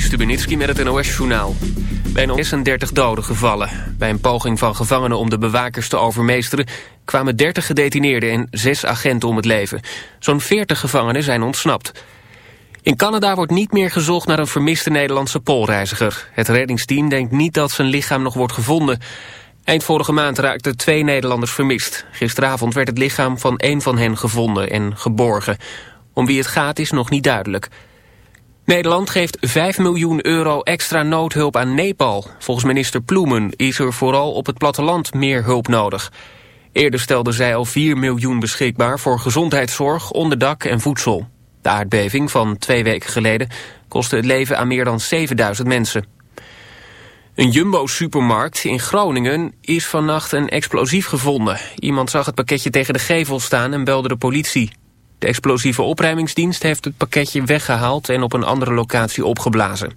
Stubenitski met het NOS-journaal. Bijna 36 doden gevallen. Bij een poging van gevangenen om de bewakers te overmeesteren... kwamen 30 gedetineerden en 6 agenten om het leven. Zo'n 40 gevangenen zijn ontsnapt. In Canada wordt niet meer gezocht naar een vermiste Nederlandse poolreiziger. Het reddingsteam denkt niet dat zijn lichaam nog wordt gevonden. Eind vorige maand raakten twee Nederlanders vermist. Gisteravond werd het lichaam van één van hen gevonden en geborgen. Om wie het gaat is nog niet duidelijk. Nederland geeft 5 miljoen euro extra noodhulp aan Nepal. Volgens minister Ploemen is er vooral op het platteland meer hulp nodig. Eerder stelde zij al 4 miljoen beschikbaar voor gezondheidszorg, onderdak en voedsel. De aardbeving van twee weken geleden kostte het leven aan meer dan 7000 mensen. Een Jumbo-supermarkt in Groningen is vannacht een explosief gevonden. Iemand zag het pakketje tegen de gevel staan en belde de politie. De explosieve opruimingsdienst heeft het pakketje weggehaald en op een andere locatie opgeblazen.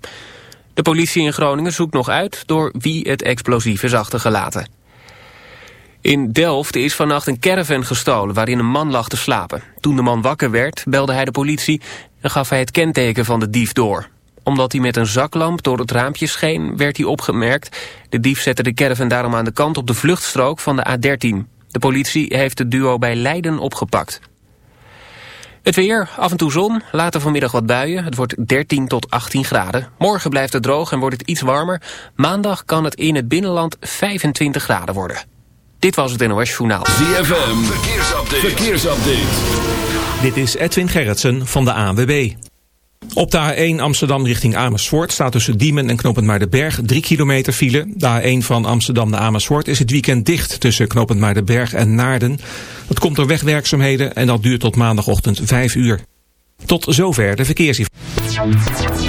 De politie in Groningen zoekt nog uit door wie het explosief is achtergelaten. In Delft is vannacht een caravan gestolen waarin een man lag te slapen. Toen de man wakker werd, belde hij de politie en gaf hij het kenteken van de dief door. Omdat hij met een zaklamp door het raampje scheen, werd hij opgemerkt. De dief zette de caravan daarom aan de kant op de vluchtstrook van de A13. De politie heeft het duo bij Leiden opgepakt. Het weer, af en toe zon, later vanmiddag wat buien. Het wordt 13 tot 18 graden. Morgen blijft het droog en wordt het iets warmer. Maandag kan het in het binnenland 25 graden worden. Dit was het NOS Journaal. ZFM, verkeersupdate. verkeersupdate. Dit is Edwin Gerritsen van de ANWB. Op de A1 Amsterdam richting Amersfoort staat tussen Diemen en Knopend Muidenberg 3 kilometer file. De A1 van Amsterdam naar Amersfoort is het weekend dicht tussen Knopend Muidenberg en Naarden. Dat komt door wegwerkzaamheden en dat duurt tot maandagochtend 5 uur. Tot zover de verkeersinformatie.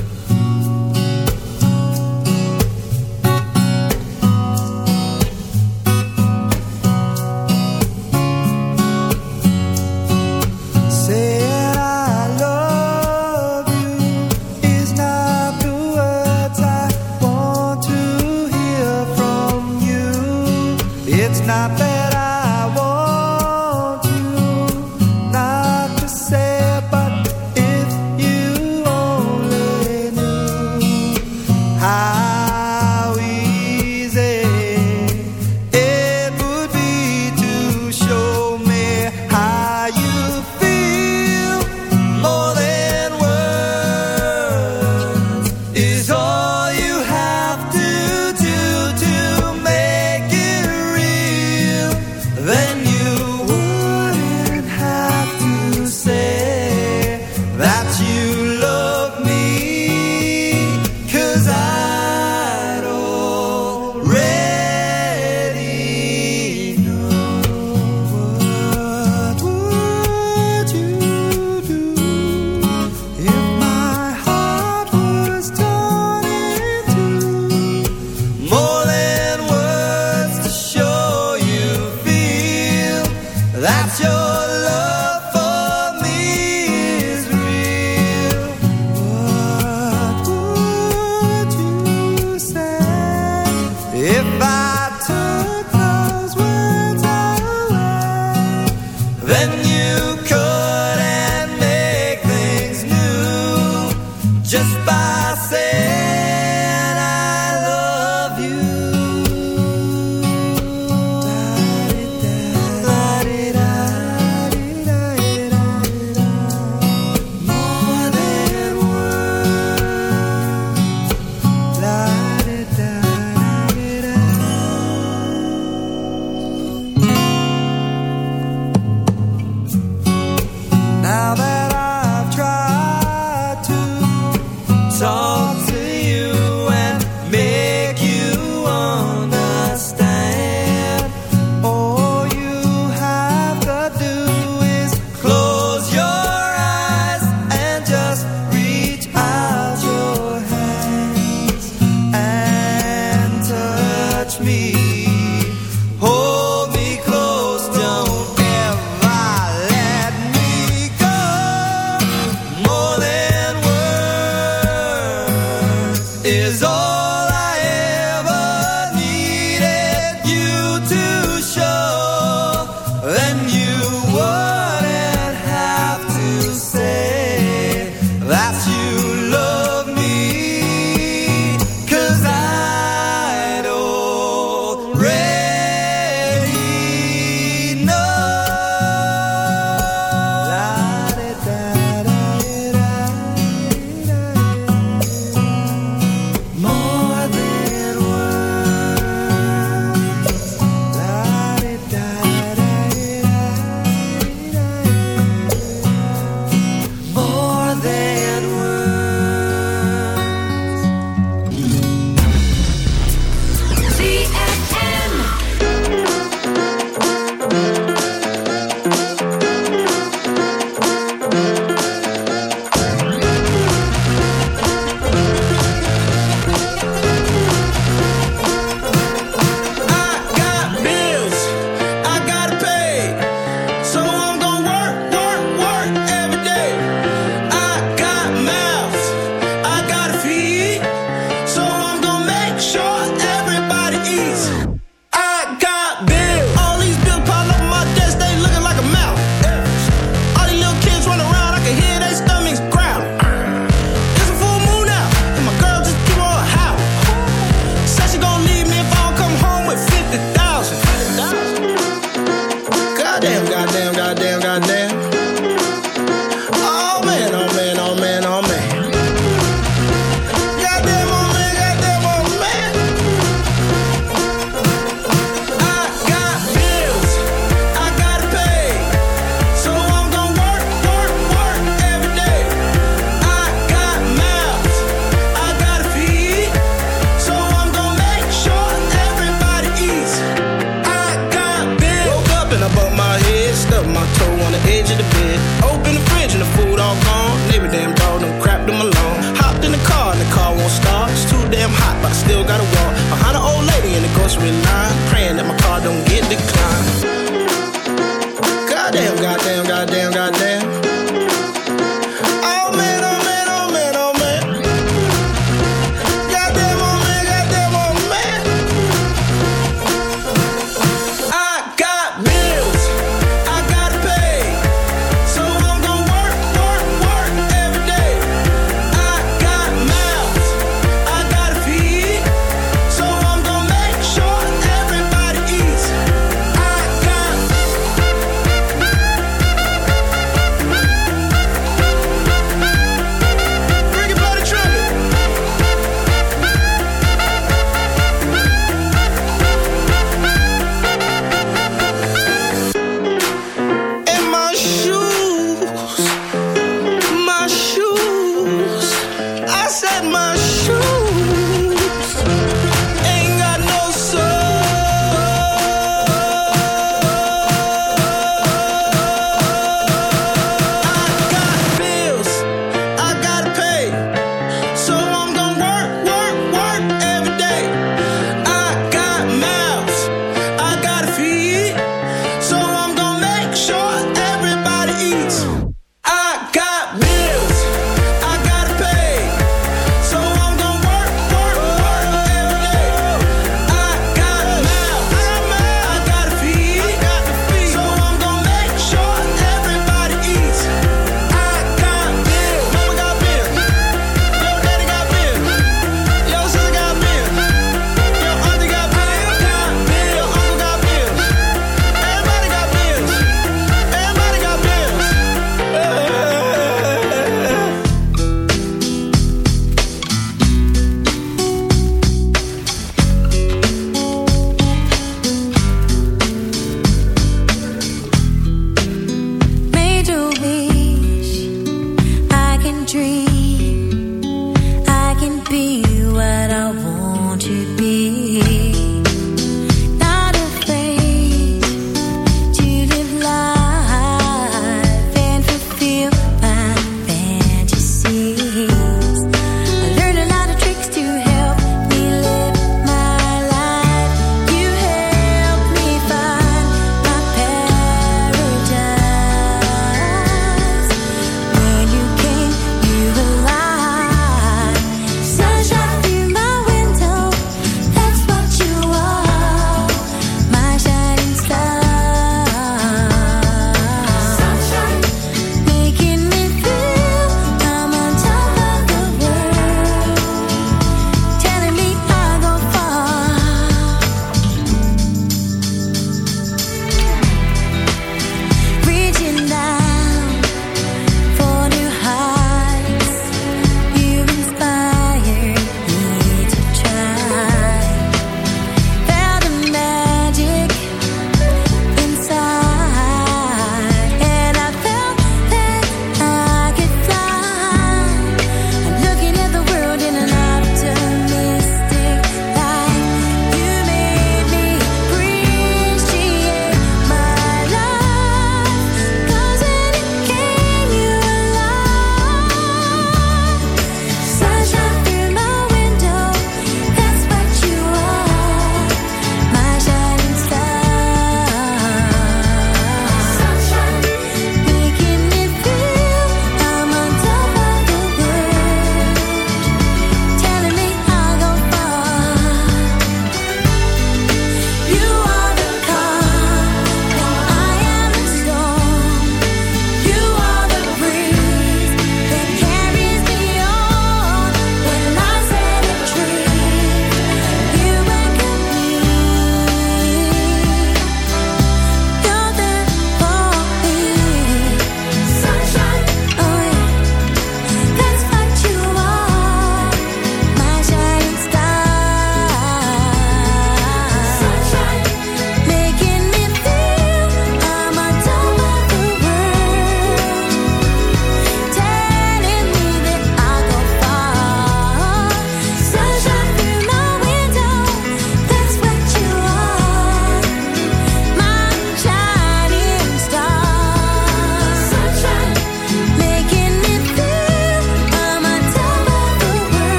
That's your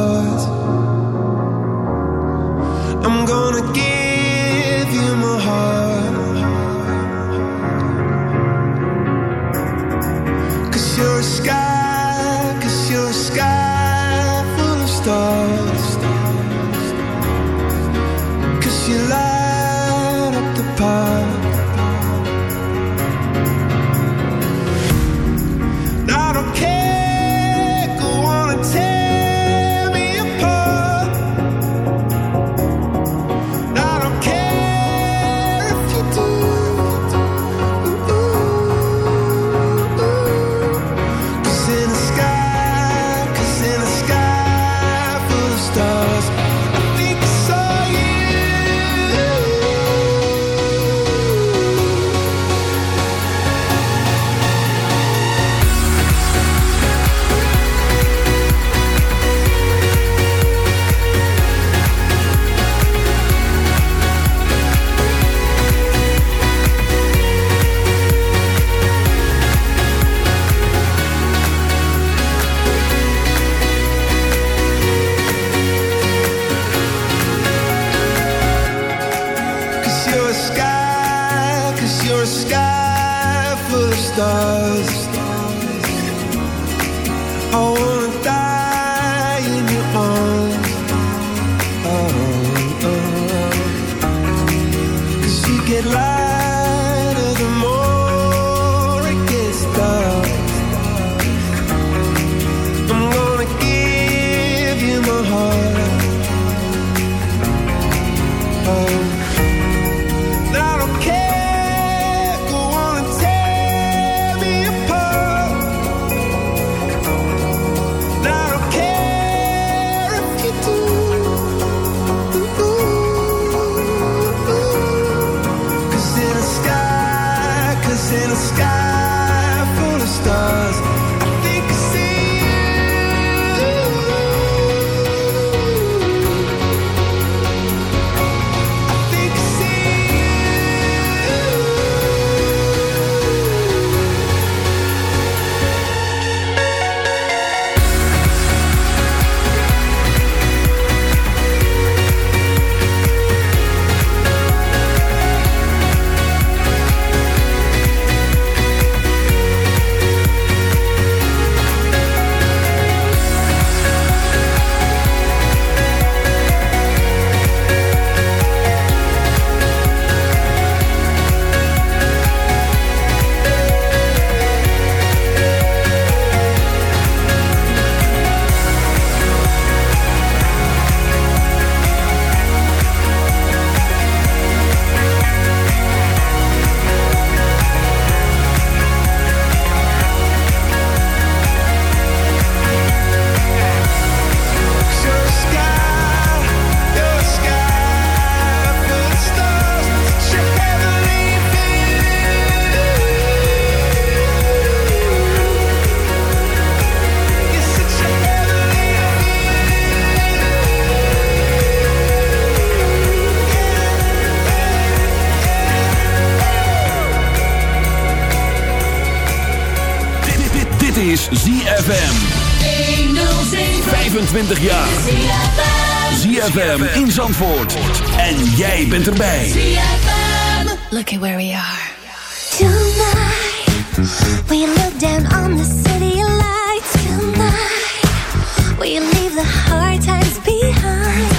stars 25 jaar. ZFM in Zandvoort. En jij bent erbij. ZFM. Look at where we are. Tonight, we look down on the city lights. Tonight, we leave the hard times behind.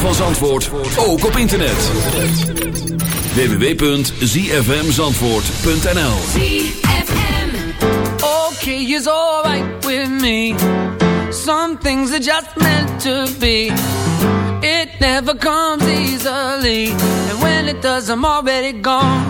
van Zandvoort ook op internet. www.zfmzandvoort.nl ZFM Okay is alright with me. Some things are just meant to be. It never comes easily. And when it does I'm already gone.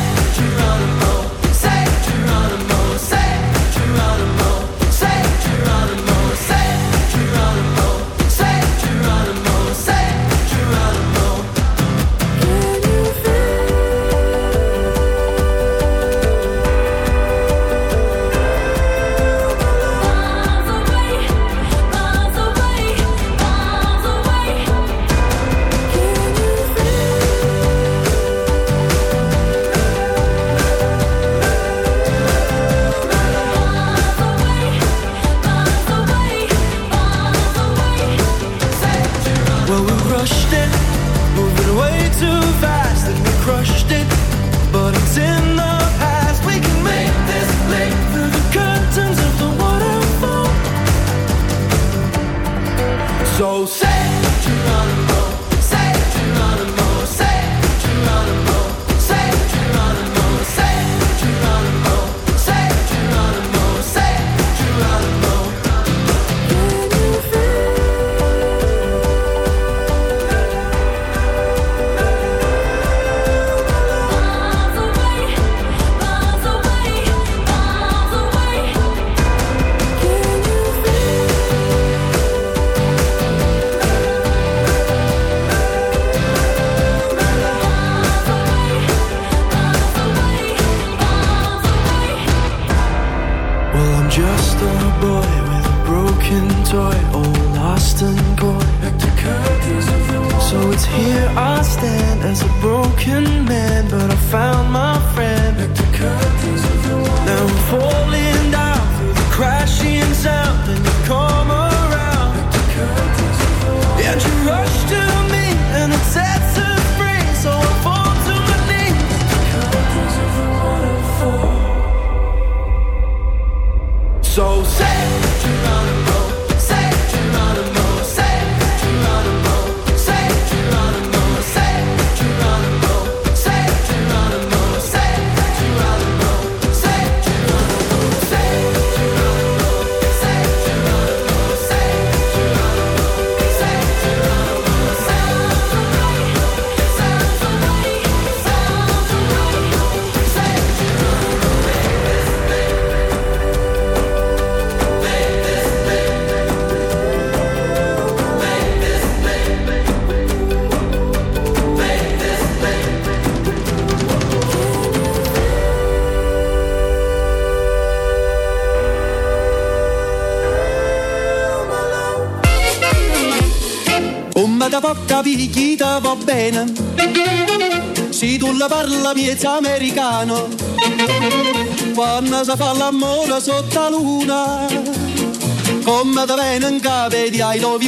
fa l'amore sotto la luna, come te venga vedi ai dovi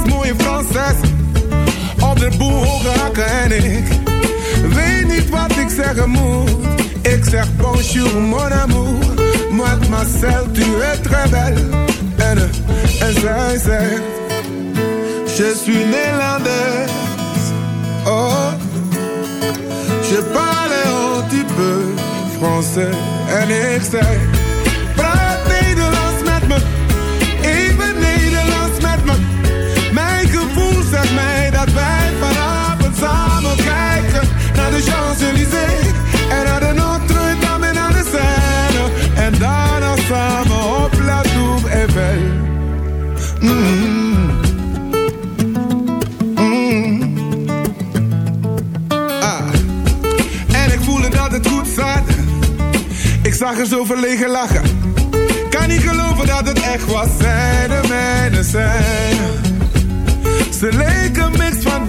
meest mooie Franses op de boel hoge hakken en ik weet niet wat ik zeggen moet. Ik zeg bonjour mon amour, mademoiselle tu es très belle. En, en zij zegt, je suis Nederlands. Oh, je parle un petit peu français. En ik zeg, de Champs-Élysées. En naar de Notre-Dame en naar de Seine. En daarna samen op La Tour Eiffel. Mm. Mm. Ah. En ik voelde dat het goed zat. Ik zag er zo verlegen lachen. Kan niet geloven dat het echt was. Zij de mijne zijn. Ze leken mix van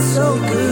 so good.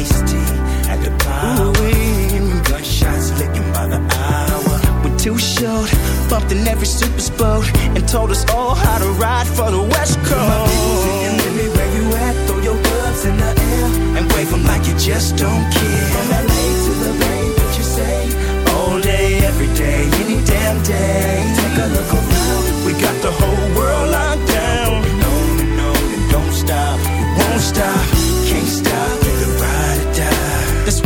with me. Remember Ice T at the power. Gunshots licking by the hour. We're too short, bumped in every super boat, and told us all how to ride for the West Coast. My me where you at, throw your gloves in the air, and wave 'em like you just don't care. From LA to the Bay, what you say? All day, every day, any damn day. Take a look around, we got the whole world locked down. No, no, no, don't stop, won't stop,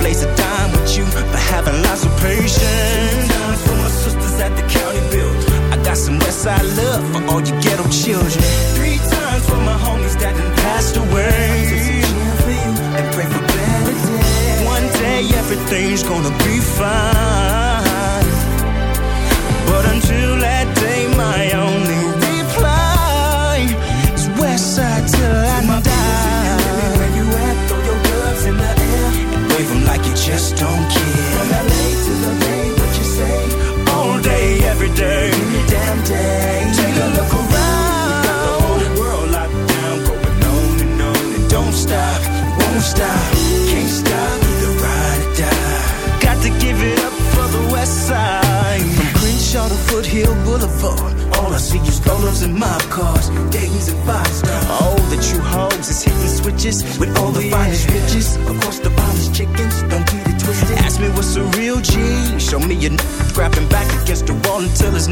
Blaze a dime with you for having lots of patience. For my sisters at the county build. I got some Westside love for all you ghetto children. Three times for my homies that done passed away. And pray for better days. One day everything's gonna be fine. But until that day, my only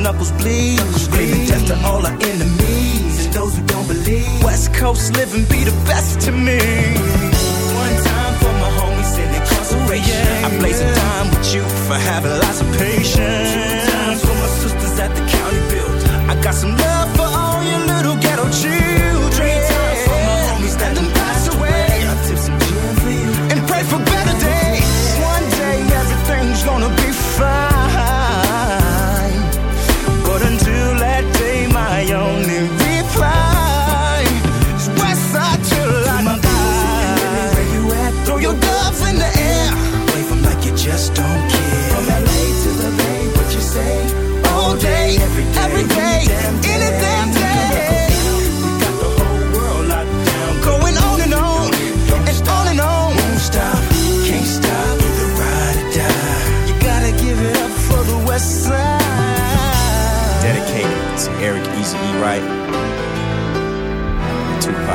knuckles bleed. Screaming death to all our enemies and those who don't believe. West Coast living be the best to me.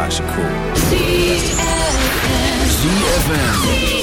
Klaasje Cool. ZFM.